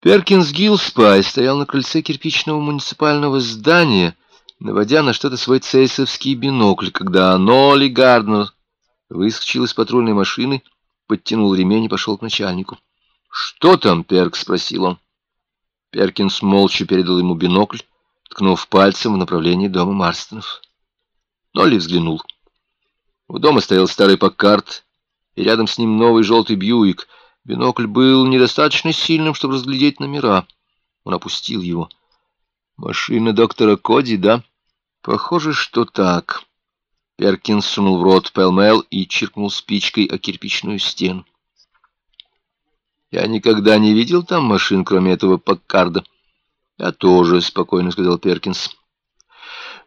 Перкинс Гиллспай стоял на крыльце кирпичного муниципального здания, наводя на что-то свой цейсовский бинокль, когда Нолли Гарднер выскочил из патрульной машины, подтянул ремень и пошел к начальнику. «Что там, Перк?» — спросил он. Перкинс молча передал ему бинокль, ткнув пальцем в направлении дома Марстонов. Нолли взглянул. У дома стоял старый Паккарт, и рядом с ним новый желтый Бьюик — Бинокль был недостаточно сильным, чтобы разглядеть номера. Он опустил его. «Машина доктора Коди, да?» «Похоже, что так». Перкинс сунул в рот пэлмэл и чиркнул спичкой о кирпичную стену. «Я никогда не видел там машин, кроме этого Паккарда». «Я тоже», — спокойно сказал Перкинс.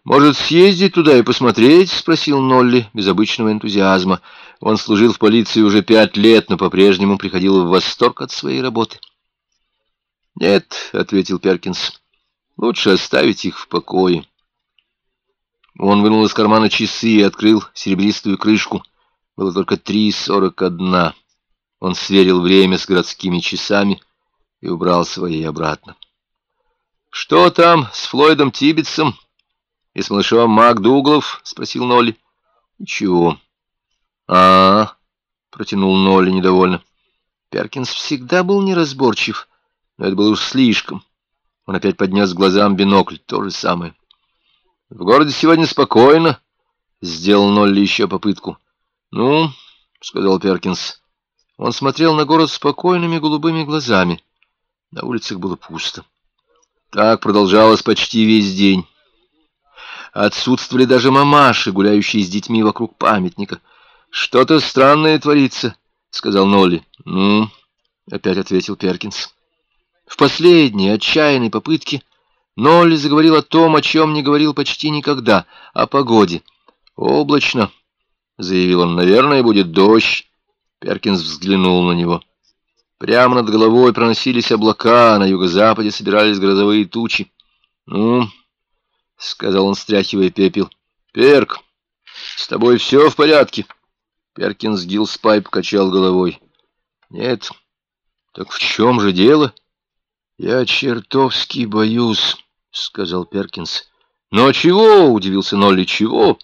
«Может, съездить туда и посмотреть?» — спросил Нолли без обычного энтузиазма. Он служил в полиции уже пять лет, но по-прежнему приходил в восторг от своей работы. «Нет», — ответил Перкинс, — «лучше оставить их в покое». Он вынул из кармана часы и открыл серебристую крышку. Было только три сорок одна. Он сверил время с городскими часами и убрал свои обратно. «Что там с Флойдом Тибетсом?» «И с малышом МакДуглов?» — спросил Нолли. «Ничего». А, -а, -а протянул Нолли недовольно. Перкинс всегда был неразборчив, но это было уж слишком. Он опять поднес к глазам бинокль. То же самое. «В городе сегодня спокойно», — сделал Нолли еще попытку. «Ну», — сказал Перкинс. Он смотрел на город спокойными голубыми глазами. На улицах было пусто. Так продолжалось почти весь день. Отсутствовали даже мамаши, гуляющие с детьми вокруг памятника. «Что-то странное творится», — сказал Нолли. «Ну», — опять ответил Перкинс. В последней отчаянной попытке Нолли заговорил о том, о чем не говорил почти никогда, о погоде. «Облачно», — заявил он, — «наверное, будет дождь». Перкинс взглянул на него. Прямо над головой проносились облака, на юго-западе собирались грозовые тучи. «Ну», — сказал он, стряхивая пепел. «Перк, с тобой все в порядке?» Перкинс Гиллспай покачал головой. «Нет. Так в чем же дело?» «Я чертовски боюсь», — сказал Перкинс. «Но чего?» — удивился Нолли. «Чего?»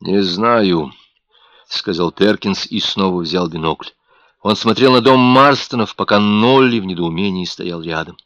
«Не знаю», — сказал Перкинс и снова взял бинокль. Он смотрел на дом Марстонов, пока Нолли в недоумении стоял рядом.